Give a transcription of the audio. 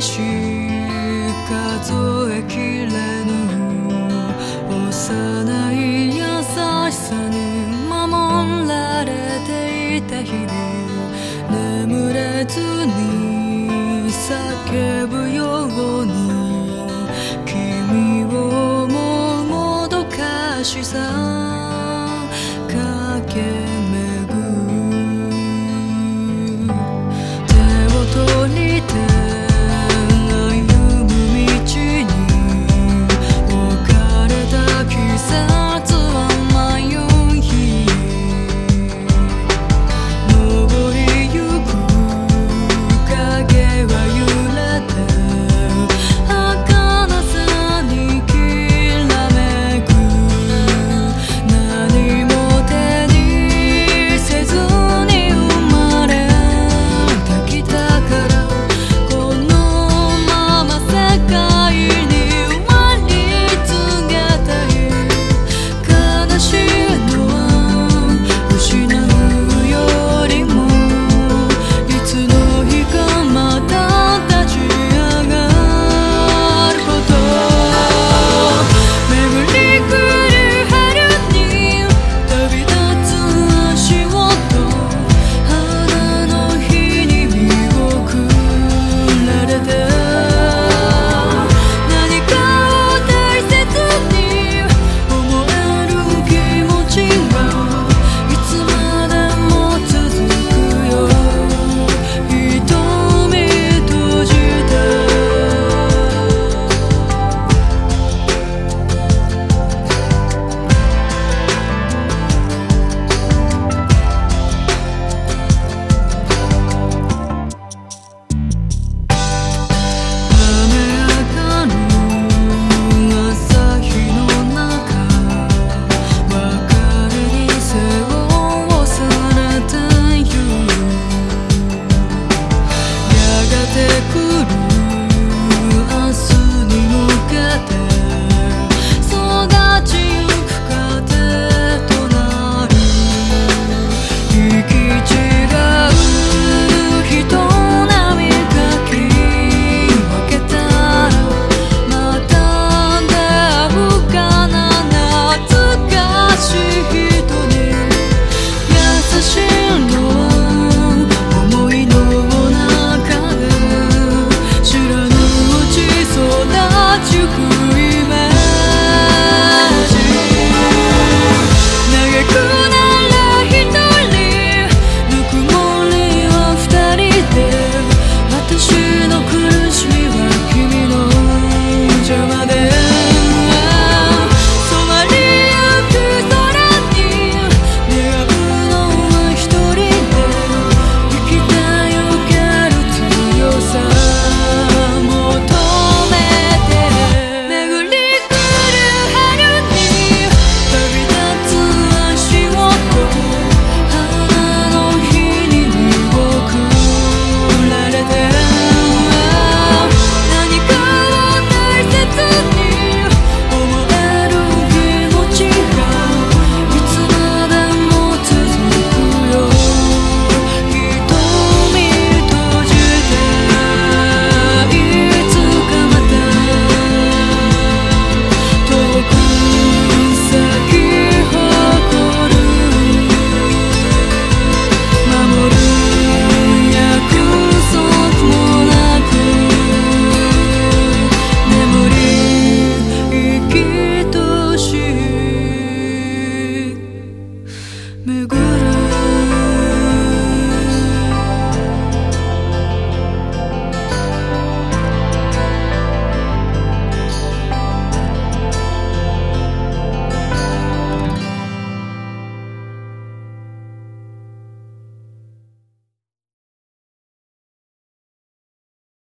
数えきれぬ幼い